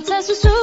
把它诉说。